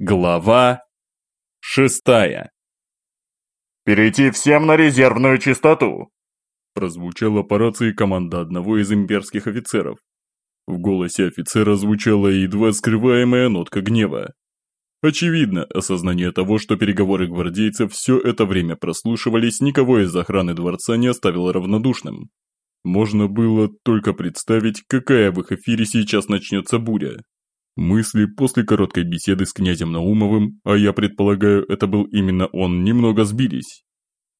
Глава шестая. «Перейти всем на резервную частоту!» Прозвучала по рации команда одного из имперских офицеров. В голосе офицера звучала едва скрываемая нотка гнева. Очевидно, осознание того, что переговоры гвардейцев все это время прослушивались, никого из охраны дворца не оставило равнодушным. Можно было только представить, какая в их эфире сейчас начнется буря. Мысли после короткой беседы с князем Наумовым, а я предполагаю, это был именно он, немного сбились.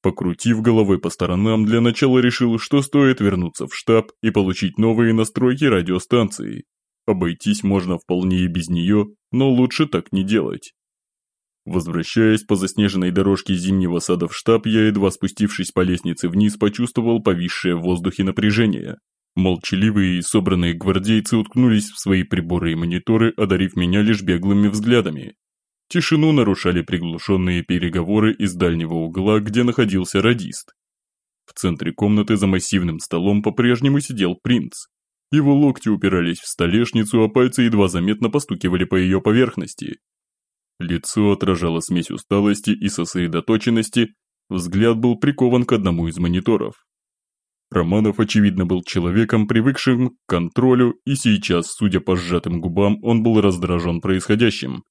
Покрутив головой по сторонам, для начала решил, что стоит вернуться в штаб и получить новые настройки радиостанции. Обойтись можно вполне и без нее, но лучше так не делать. Возвращаясь по заснеженной дорожке зимнего сада в штаб, я, едва спустившись по лестнице вниз, почувствовал повисшее в воздухе напряжение. Молчаливые и собранные гвардейцы уткнулись в свои приборы и мониторы, одарив меня лишь беглыми взглядами. Тишину нарушали приглушенные переговоры из дальнего угла, где находился радист. В центре комнаты за массивным столом по-прежнему сидел принц. Его локти упирались в столешницу, а пальцы едва заметно постукивали по ее поверхности. Лицо отражало смесь усталости и сосредоточенности, взгляд был прикован к одному из мониторов. Романов, очевидно, был человеком, привыкшим к контролю, и сейчас, судя по сжатым губам, он был раздражен происходящим.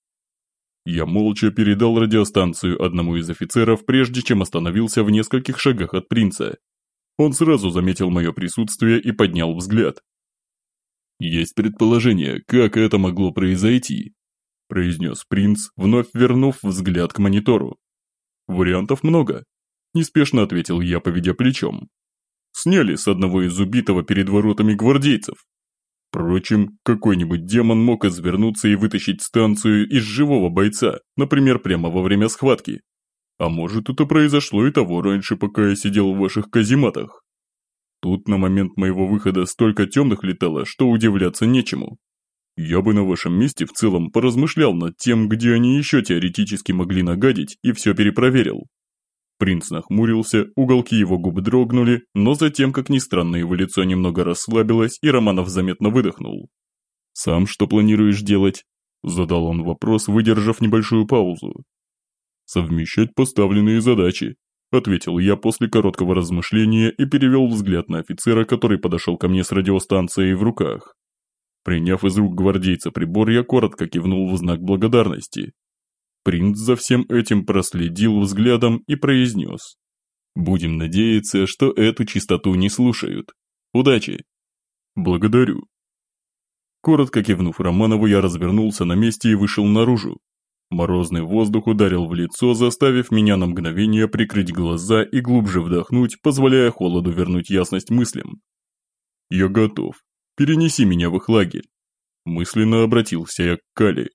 Я молча передал радиостанцию одному из офицеров, прежде чем остановился в нескольких шагах от принца. Он сразу заметил мое присутствие и поднял взгляд. «Есть предположение, как это могло произойти», – произнес принц, вновь вернув взгляд к монитору. «Вариантов много», – неспешно ответил я, поведя плечом. Сняли с одного из убитого перед воротами гвардейцев. Впрочем, какой-нибудь демон мог извернуться и вытащить станцию из живого бойца, например, прямо во время схватки. А может, это произошло и того раньше, пока я сидел в ваших казематах. Тут на момент моего выхода столько темных летало, что удивляться нечему. Я бы на вашем месте в целом поразмышлял над тем, где они еще теоретически могли нагадить, и все перепроверил. Принц нахмурился, уголки его губ дрогнули, но затем, как ни странно, его лицо немного расслабилось, и Романов заметно выдохнул. «Сам что планируешь делать?» – задал он вопрос, выдержав небольшую паузу. «Совмещать поставленные задачи», – ответил я после короткого размышления и перевел взгляд на офицера, который подошел ко мне с радиостанцией в руках. Приняв из рук гвардейца прибор, я коротко кивнул в знак благодарности, Принц за всем этим проследил взглядом и произнес. «Будем надеяться, что эту чистоту не слушают. Удачи!» «Благодарю!» Коротко кивнув Романову, я развернулся на месте и вышел наружу. Морозный воздух ударил в лицо, заставив меня на мгновение прикрыть глаза и глубже вдохнуть, позволяя холоду вернуть ясность мыслям. «Я готов. Перенеси меня в их лагерь». Мысленно обратился я к Кали.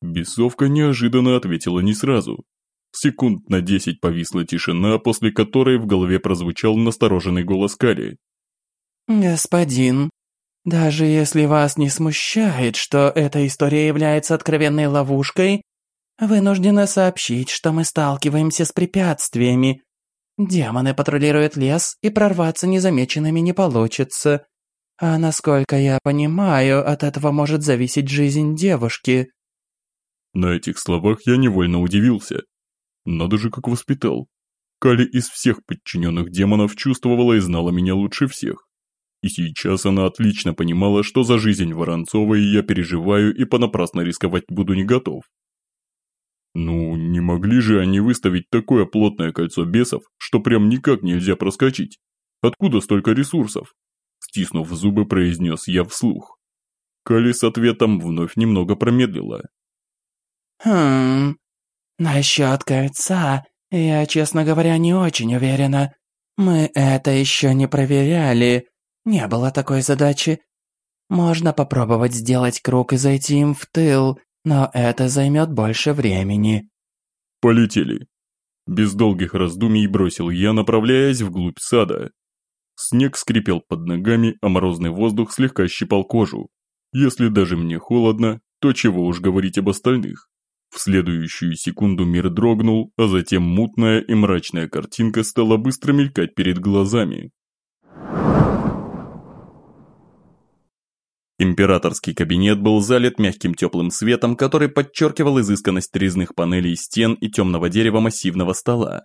Бесовка неожиданно ответила не сразу. Секунд на десять повисла тишина, после которой в голове прозвучал настороженный голос Кали. «Господин, даже если вас не смущает, что эта история является откровенной ловушкой, вынуждена сообщить, что мы сталкиваемся с препятствиями. Демоны патрулируют лес, и прорваться незамеченными не получится. А насколько я понимаю, от этого может зависеть жизнь девушки». На этих словах я невольно удивился. Надо же, как воспитал. Кали из всех подчиненных демонов чувствовала и знала меня лучше всех. И сейчас она отлично понимала, что за жизнь Воронцовой я переживаю и понапрасно рисковать буду не готов. Ну, не могли же они выставить такое плотное кольцо бесов, что прям никак нельзя проскочить. Откуда столько ресурсов? Стиснув зубы, произнес я вслух. Кали с ответом вновь немного промедлила, «Хм... Насчет кольца я, честно говоря, не очень уверена. Мы это еще не проверяли. Не было такой задачи. Можно попробовать сделать круг и зайти им в тыл, но это займет больше времени». «Полетели». Без долгих раздумий бросил я, направляясь вглубь сада. Снег скрипел под ногами, а морозный воздух слегка щипал кожу. Если даже мне холодно, то чего уж говорить об остальных. В следующую секунду мир дрогнул, а затем мутная и мрачная картинка стала быстро мелькать перед глазами. Императорский кабинет был залит мягким теплым светом, который подчеркивал изысканность резных панелей стен и темного дерева массивного стола.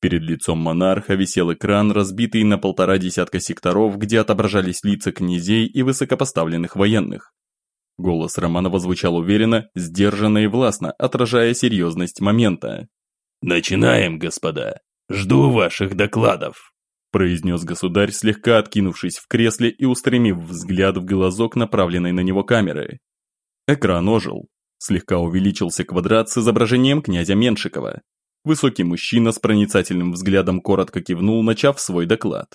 Перед лицом монарха висел экран, разбитый на полтора десятка секторов, где отображались лица князей и высокопоставленных военных. Голос Романова звучал уверенно, сдержанно и властно, отражая серьезность момента. «Начинаем, господа. Жду ваших докладов», произнес государь, слегка откинувшись в кресле и устремив взгляд в глазок направленной на него камеры. Экран ожил. Слегка увеличился квадрат с изображением князя Меншикова. Высокий мужчина с проницательным взглядом коротко кивнул, начав свой доклад.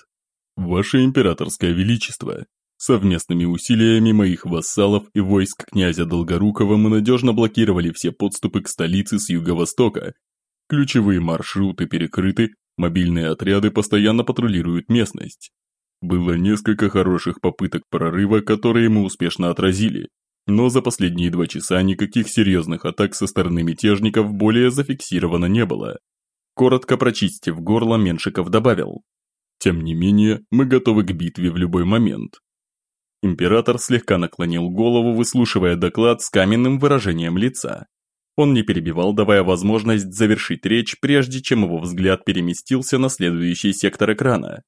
«Ваше императорское величество, совместными усилиями моих вассалов и войск князя Долгорукова мы надежно блокировали все подступы к столице с юго-востока. Ключевые маршруты перекрыты, Мобильные отряды постоянно патрулируют местность. Было несколько хороших попыток прорыва, которые мы успешно отразили, но за последние два часа никаких серьезных атак со стороны мятежников более зафиксировано не было. Коротко прочистив горло, Меншиков добавил. Тем не менее, мы готовы к битве в любой момент. Император слегка наклонил голову, выслушивая доклад с каменным выражением лица. Он не перебивал, давая возможность завершить речь, прежде чем его взгляд переместился на следующий сектор экрана.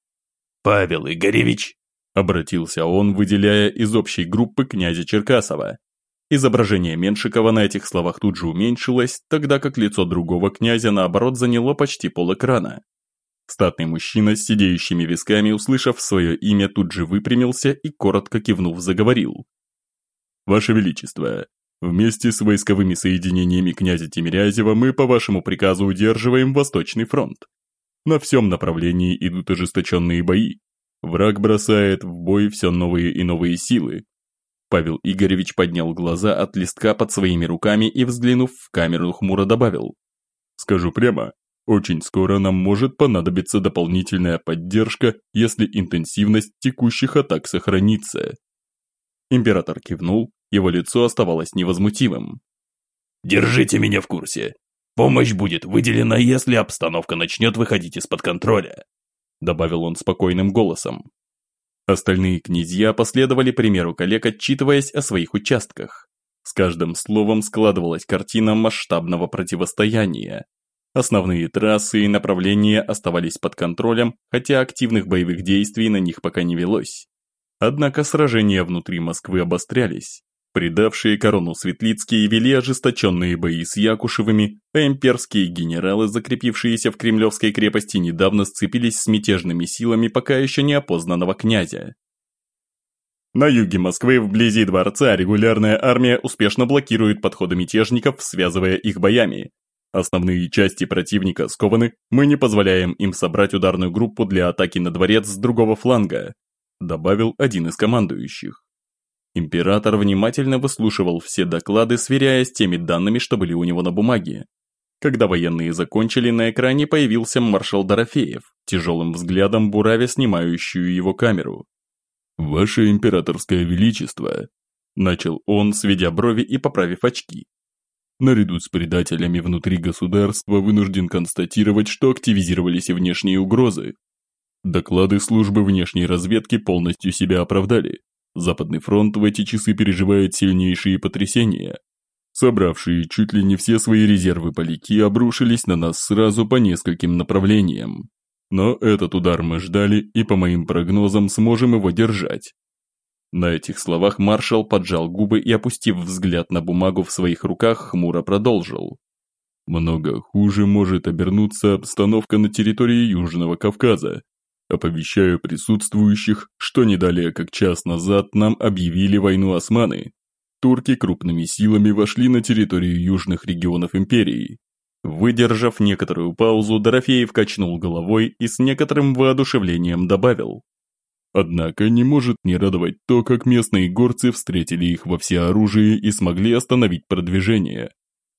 «Павел Игоревич!» – обратился он, выделяя из общей группы князя Черкасова. Изображение Меншикова на этих словах тут же уменьшилось, тогда как лицо другого князя, наоборот, заняло почти полэкрана. Статный мужчина с сидеющими висками, услышав свое имя, тут же выпрямился и, коротко кивнув, заговорил. «Ваше Величество, Вместе с войсковыми соединениями князя Тимирязева мы по вашему приказу удерживаем Восточный фронт. На всем направлении идут ожесточенные бои. Враг бросает в бой все новые и новые силы. Павел Игоревич поднял глаза от листка под своими руками и, взглянув в камеру, хмуро добавил. «Скажу прямо, очень скоро нам может понадобиться дополнительная поддержка, если интенсивность текущих атак сохранится». Император кивнул, его лицо оставалось невозмутимым. «Держите меня в курсе. Помощь будет выделена, если обстановка начнет выходить из-под контроля», добавил он спокойным голосом. Остальные князья последовали примеру коллег, отчитываясь о своих участках. С каждым словом складывалась картина масштабного противостояния. Основные трассы и направления оставались под контролем, хотя активных боевых действий на них пока не велось. Однако сражения внутри Москвы обострялись. Предавшие корону Светлицкие вели ожесточенные бои с Якушевыми, а имперские генералы, закрепившиеся в Кремлевской крепости, недавно сцепились с мятежными силами пока еще неопознанного князя. На юге Москвы, вблизи дворца, регулярная армия успешно блокирует подходы мятежников, связывая их боями. Основные части противника скованы, мы не позволяем им собрать ударную группу для атаки на дворец с другого фланга, добавил один из командующих. Император внимательно выслушивал все доклады, сверяясь с теми данными, что были у него на бумаге. Когда военные закончили, на экране появился маршал Дорофеев, тяжелым взглядом буравя снимающую его камеру. «Ваше императорское величество», – начал он, сведя брови и поправив очки. Наряду с предателями внутри государства вынужден констатировать, что активизировались и внешние угрозы. Доклады службы внешней разведки полностью себя оправдали. Западный фронт в эти часы переживает сильнейшие потрясения. Собравшие чуть ли не все свои резервы поляки обрушились на нас сразу по нескольким направлениям. Но этот удар мы ждали и, по моим прогнозам, сможем его держать. На этих словах маршал поджал губы и, опустив взгляд на бумагу в своих руках, хмуро продолжил. Много хуже может обернуться обстановка на территории Южного Кавказа. Оповещаю присутствующих, что не далее как час назад нам объявили войну османы. Турки крупными силами вошли на территорию южных регионов империи. Выдержав некоторую паузу, Дорофеев качнул головой и с некоторым воодушевлением добавил. Однако не может не радовать то, как местные горцы встретили их во всеоружии и смогли остановить продвижение.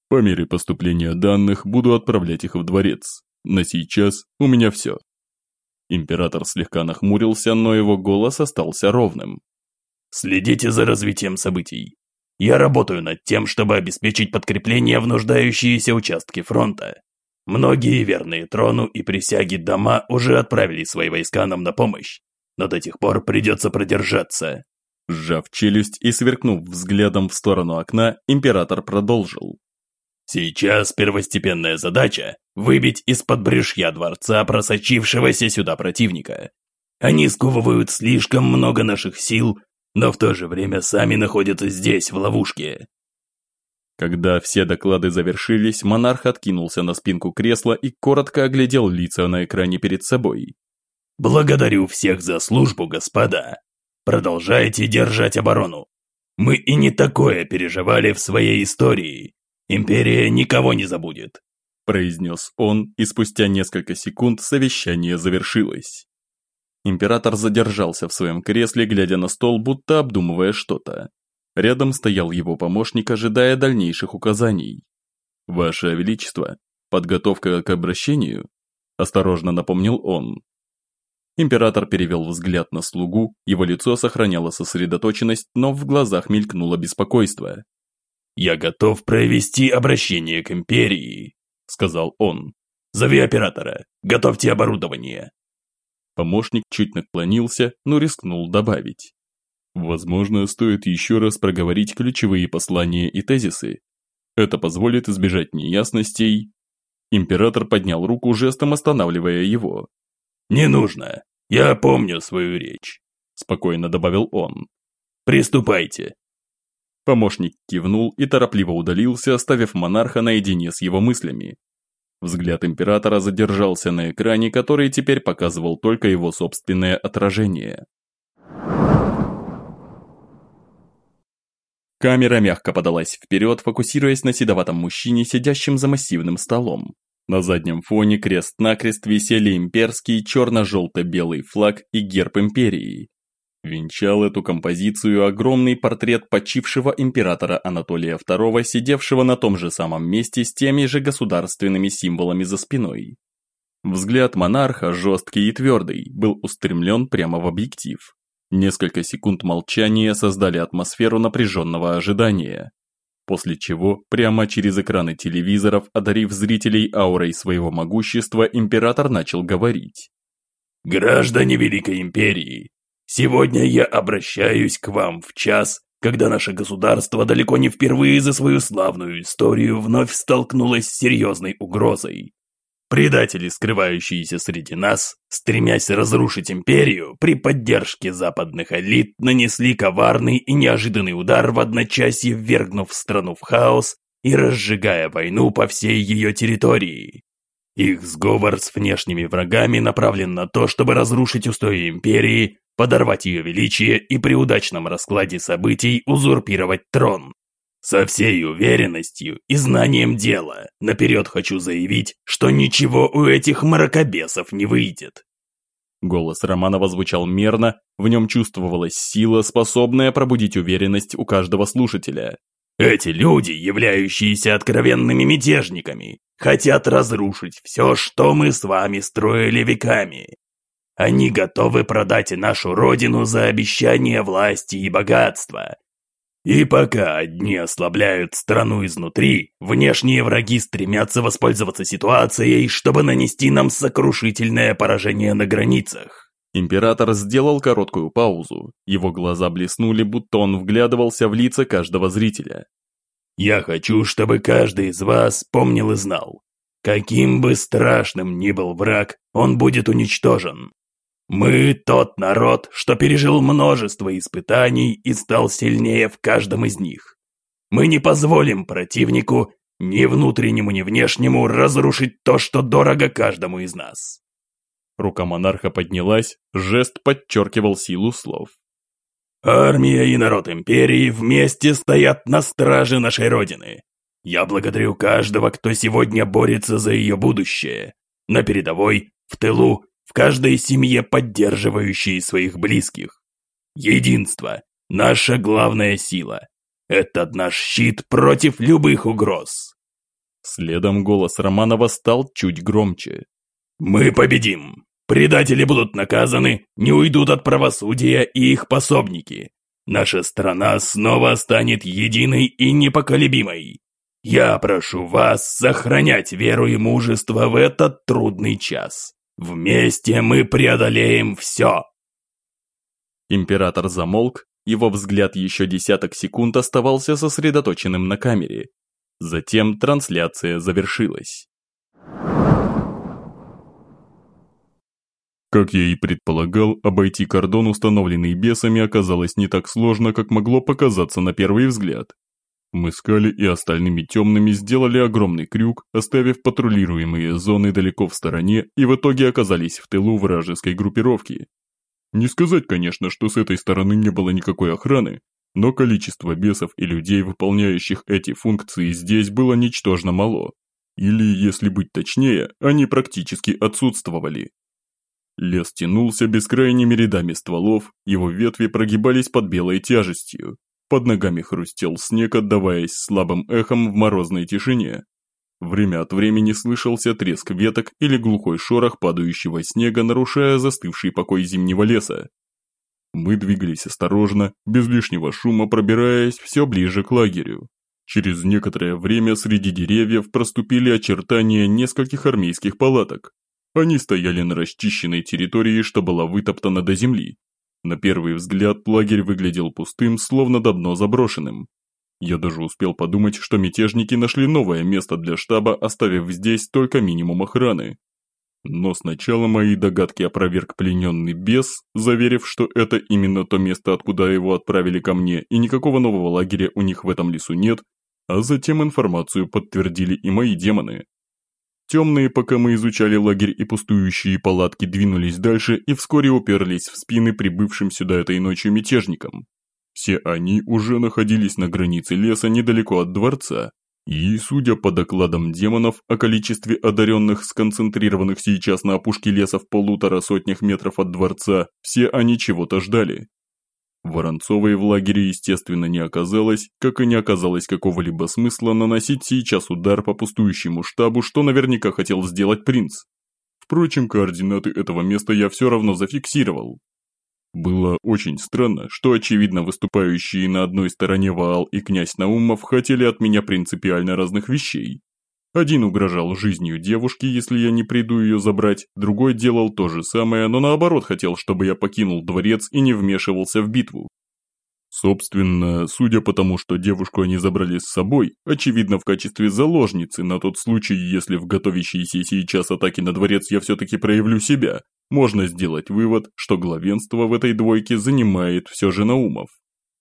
По мере поступления данных буду отправлять их в дворец. На сейчас у меня все. Император слегка нахмурился, но его голос остался ровным. «Следите за развитием событий. Я работаю над тем, чтобы обеспечить подкрепление в нуждающиеся участки фронта. Многие верные трону и присяги дома уже отправили свои войска нам на помощь, но до тех пор придется продержаться. Сжав челюсть и сверкнув взглядом в сторону окна, император продолжил. Сейчас первостепенная задача – выбить из-под брюшья дворца просочившегося сюда противника. Они сковывают слишком много наших сил, но в то же время сами находятся здесь, в ловушке. Когда все доклады завершились, монарх откинулся на спинку кресла и коротко оглядел лица на экране перед собой. «Благодарю всех за службу, господа. Продолжайте держать оборону. Мы и не такое переживали в своей истории. Империя никого не забудет», – произнес он, и спустя несколько секунд совещание завершилось. Император задержался в своем кресле, глядя на стол, будто обдумывая что-то. Рядом стоял его помощник, ожидая дальнейших указаний. «Ваше Величество, подготовка к обращению?» – осторожно напомнил он. Император перевел взгляд на слугу, его лицо сохраняло сосредоточенность, но в глазах мелькнуло беспокойство. «Я готов провести обращение к Империи», – сказал он. «Зови оператора, готовьте оборудование». Помощник чуть наклонился, но рискнул добавить. Возможно, стоит еще раз проговорить ключевые послания и тезисы. Это позволит избежать неясностей. Император поднял руку, жестом останавливая его. «Не нужно. Я помню свою речь», – спокойно добавил он. «Приступайте». Помощник кивнул и торопливо удалился, оставив монарха наедине с его мыслями. Взгляд императора задержался на экране, который теперь показывал только его собственное отражение. Камера мягко подалась вперед, фокусируясь на седоватом мужчине, сидящем за массивным столом. На заднем фоне крест-накрест висели имперский черно-желто-белый флаг и герб империи. Венчал эту композицию огромный портрет почившего императора Анатолия II, сидевшего на том же самом месте с теми же государственными символами за спиной. Взгляд монарха, жесткий и твердый, был устремлен прямо в объектив. Несколько секунд молчания создали атмосферу напряженного ожидания. После чего, прямо через экраны телевизоров, одарив зрителей аурой своего могущества, император начал говорить. «Граждане Великой Империи, Сегодня я обращаюсь к вам в час, когда наше государство далеко не впервые за свою славную историю вновь столкнулось с серьезной угрозой. Предатели, скрывающиеся среди нас, стремясь разрушить империю, при поддержке западных элит нанесли коварный и неожиданный удар в одночасье, ввергнув страну в хаос и разжигая войну по всей ее территории. Их сговор с внешними врагами направлен на то, чтобы разрушить устои империи, подорвать ее величие и при удачном раскладе событий узурпировать трон. Со всей уверенностью и знанием дела наперед хочу заявить, что ничего у этих мракобесов не выйдет. Голос Романова звучал мерно, в нем чувствовалась сила, способная пробудить уверенность у каждого слушателя. Эти люди, являющиеся откровенными мятежниками, хотят разрушить все, что мы с вами строили веками. Они готовы продать нашу родину за обещание власти и богатства. И пока одни ослабляют страну изнутри, внешние враги стремятся воспользоваться ситуацией, чтобы нанести нам сокрушительное поражение на границах. Император сделал короткую паузу. Его глаза блеснули, будто он вглядывался в лица каждого зрителя. «Я хочу, чтобы каждый из вас помнил и знал. Каким бы страшным ни был враг, он будет уничтожен. Мы тот народ, что пережил множество испытаний и стал сильнее в каждом из них. Мы не позволим противнику, ни внутреннему, ни внешнему, разрушить то, что дорого каждому из нас. Рука монарха поднялась, жест подчеркивал силу слов. Армия и народ империи вместе стоят на страже нашей Родины. Я благодарю каждого, кто сегодня борется за ее будущее. На передовой, в тылу в каждой семье поддерживающей своих близких. Единство – наша главная сила. Это наш щит против любых угроз. Следом голос Романова стал чуть громче. «Мы победим! Предатели будут наказаны, не уйдут от правосудия и их пособники. Наша страна снова станет единой и непоколебимой. Я прошу вас сохранять веру и мужество в этот трудный час. Вместе мы преодолеем все!» Император замолк, Его взгляд еще десяток секунд оставался сосредоточенным на камере. Затем трансляция завершилась. Как я и предполагал, обойти кордон, установленный бесами, оказалось не так сложно, как могло показаться на первый взгляд. Мы с Кали и остальными темными сделали огромный крюк, оставив патрулируемые зоны далеко в стороне и в итоге оказались в тылу вражеской группировки. Не сказать, конечно, что с этой стороны не было никакой охраны, но количество бесов и людей, выполняющих эти функции здесь, было ничтожно мало. Или, если быть точнее, они практически отсутствовали. Лес тянулся бескрайними рядами стволов, его ветви прогибались под белой тяжестью. Под ногами хрустел снег, отдаваясь слабым эхом в морозной тишине. Время от времени слышался треск веток или глухой шорох падающего снега, нарушая застывший покой зимнего леса. Мы двигались осторожно, без лишнего шума пробираясь все ближе к лагерю. Через некоторое время среди деревьев проступили очертания нескольких армейских палаток. Они стояли на расчищенной территории, что была вытоптана до земли. На первый взгляд лагерь выглядел пустым, словно давно заброшенным. Я даже успел подумать, что мятежники нашли новое место для штаба, оставив здесь только минимум охраны. Но сначала мои догадки опроверг плененный бес, заверив, что это именно то место, откуда его отправили ко мне, и никакого нового лагеря у них в этом лесу нет, а затем информацию подтвердили и мои демоны. Темные, пока мы изучали лагерь и пустующие палатки, двинулись дальше и вскоре уперлись в спины прибывшим сюда этой ночью мятежникам. Все они уже находились на границе леса недалеко от дворца, и, судя по докладам демонов о количестве одаренных, сконцентрированных сейчас на опушке леса в полутора сотнях метров от дворца, все они чего-то ждали. Воронцовой в лагере, естественно, не оказалось, как и не оказалось какого-либо смысла наносить сейчас удар по пустующему штабу, что наверняка хотел сделать принц. Впрочем, координаты этого места я все равно зафиксировал. Было очень странно, что очевидно выступающие на одной стороне Ваал и князь Наумов хотели от меня принципиально разных вещей. Один угрожал жизнью девушки, если я не приду ее забрать, другой делал то же самое, но наоборот хотел, чтобы я покинул дворец и не вмешивался в битву. Собственно, судя по тому, что девушку они забрали с собой, очевидно в качестве заложницы на тот случай, если в готовящейся сейчас атаке на дворец я все-таки проявлю себя, можно сделать вывод, что главенство в этой двойке занимает все же Наумов.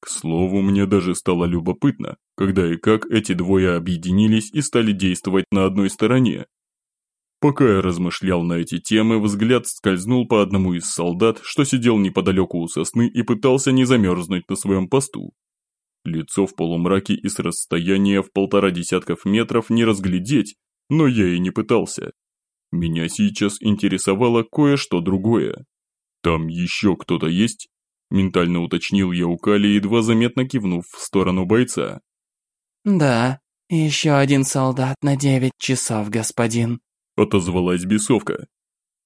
К слову, мне даже стало любопытно, когда и как эти двое объединились и стали действовать на одной стороне. Пока я размышлял на эти темы, взгляд скользнул по одному из солдат, что сидел неподалеку у сосны и пытался не замерзнуть на своем посту. Лицо в полумраке и с расстояния в полтора десятков метров не разглядеть, но я и не пытался. Меня сейчас интересовало кое-что другое. Там еще кто-то есть? Ментально уточнил я у Кали, едва заметно кивнув в сторону бойца. «Да, еще один солдат на девять часов, господин», – отозвалась бесовка.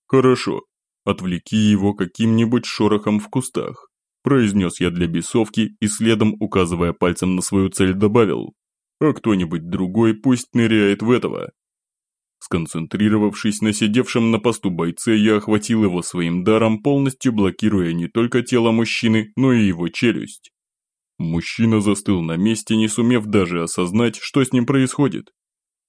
«Хорошо, отвлеки его каким-нибудь шорохом в кустах», – произнес я для бесовки и следом, указывая пальцем на свою цель, добавил. «А кто-нибудь другой пусть ныряет в этого, Сконцентрировавшись на сидевшем на посту бойце, я охватил его своим даром, полностью блокируя не только тело мужчины, но и его челюсть. Мужчина застыл на месте, не сумев даже осознать, что с ним происходит.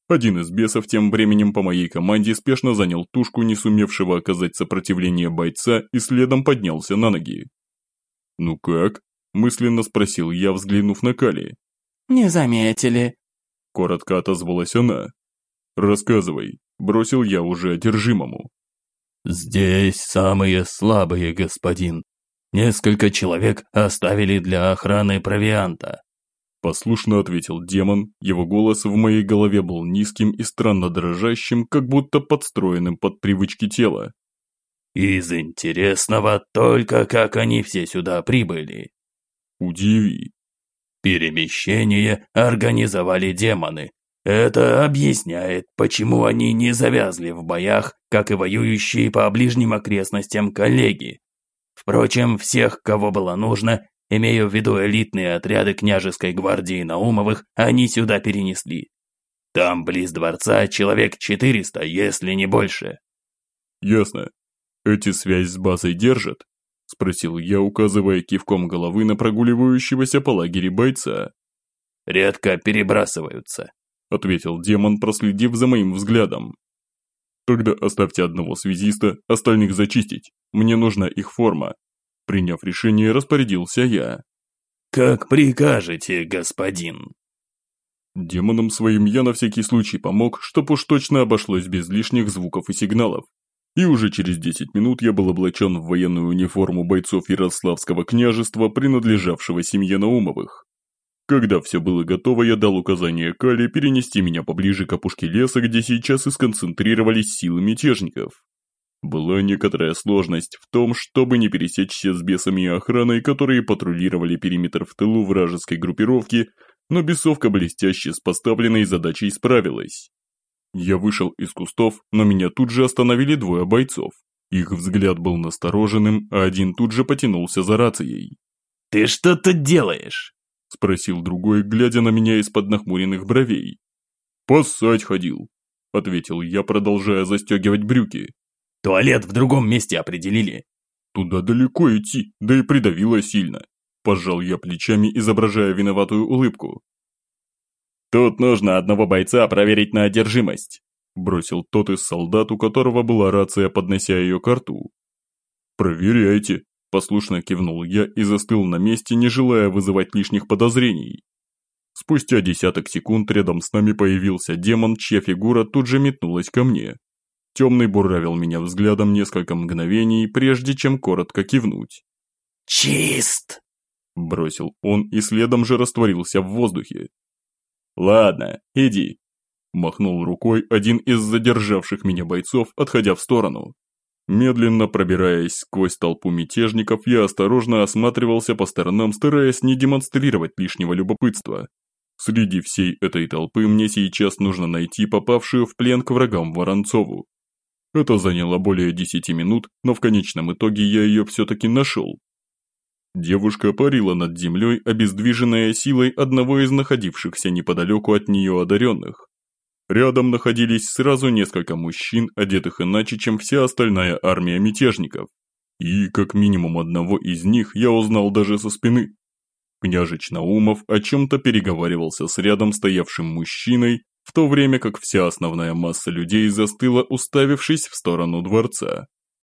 Один из бесов тем временем по моей команде спешно занял тушку, не сумевшего оказать сопротивление бойца, и следом поднялся на ноги. «Ну как?» – мысленно спросил я, взглянув на Кали. «Не заметили», – коротко отозвалась она. «Рассказывай», – бросил я уже одержимому. «Здесь самые слабые, господин. Несколько человек оставили для охраны провианта». Послушно ответил демон, его голос в моей голове был низким и странно дрожащим, как будто подстроенным под привычки тела. «Из интересного только, как они все сюда прибыли». «Удиви». «Перемещение организовали демоны, это объясняет, почему они не завязли в боях, как и воюющие по ближним окрестностям коллеги. Впрочем, всех, кого было нужно, имея в виду элитные отряды княжеской гвардии Наумовых, они сюда перенесли. Там, близ дворца, человек 400, если не больше. Ясно. Эти связь с базой держат? Спросил я, указывая кивком головы на прогуливающегося по лагере бойца. «Редко перебрасываются», – ответил демон, проследив за моим взглядом. «Тогда оставьте одного связиста, остальных зачистить. Мне нужна их форма». Приняв решение, распорядился я. «Как прикажете, господин». Демонам своим я на всякий случай помог, чтоб уж точно обошлось без лишних звуков и сигналов. И уже через 10 минут я был облачен в военную униформу бойцов Ярославского княжества, принадлежавшего семье Наумовых. Когда все было готово, я дал указание Кали перенести меня поближе к опушке леса, где сейчас и сконцентрировались силы мятежников. Была некоторая сложность в том, чтобы не пересечься с бесами и охраной, которые патрулировали периметр в тылу вражеской группировки, но бесовка блестяще с поставленной задачей справилась. Я вышел из кустов, но меня тут же остановили двое бойцов. Их взгляд был настороженным, а один тут же потянулся за рацией. «Ты что тут делаешь?» – спросил другой, глядя на меня из-под нахмуренных бровей. «Поссать ходил», – ответил я, продолжая застегивать брюки. «Туалет в другом месте определили». «Туда далеко идти, да и придавило сильно», – пожал я плечами, изображая виноватую улыбку. «Тут нужно одного бойца проверить на одержимость», – бросил тот из солдат, у которого была рация, поднося ее к рту. «Проверяйте», Послушно кивнул я и застыл на месте, не желая вызывать лишних подозрений. Спустя десяток секунд рядом с нами появился демон, чья фигура тут же метнулась ко мне. Темный буравил меня взглядом несколько мгновений, прежде чем коротко кивнуть. «Чист!» – бросил он и следом же растворился в воздухе. «Ладно, иди», – махнул рукой один из задержавших меня бойцов, отходя в сторону. Медленно пробираясь сквозь толпу мятежников, я осторожно осматривался по сторонам, стараясь не демонстрировать лишнего любопытства. Среди всей этой толпы мне сейчас нужно найти попавшую в плен к врагам Воронцову. Это заняло более десяти минут, но в конечном итоге я ее все-таки нашел. Девушка парила над землей, обездвиженная силой одного из находившихся неподалеку от нее одаренных. Рядом находились сразу несколько мужчин, одетых иначе, чем вся остальная армия мятежников. И как минимум одного из них я узнал даже со спины. Княжич Наумов о чем-то переговаривался с рядом стоявшим мужчиной, в то время как вся основная масса людей застыла, уставившись в сторону дворца.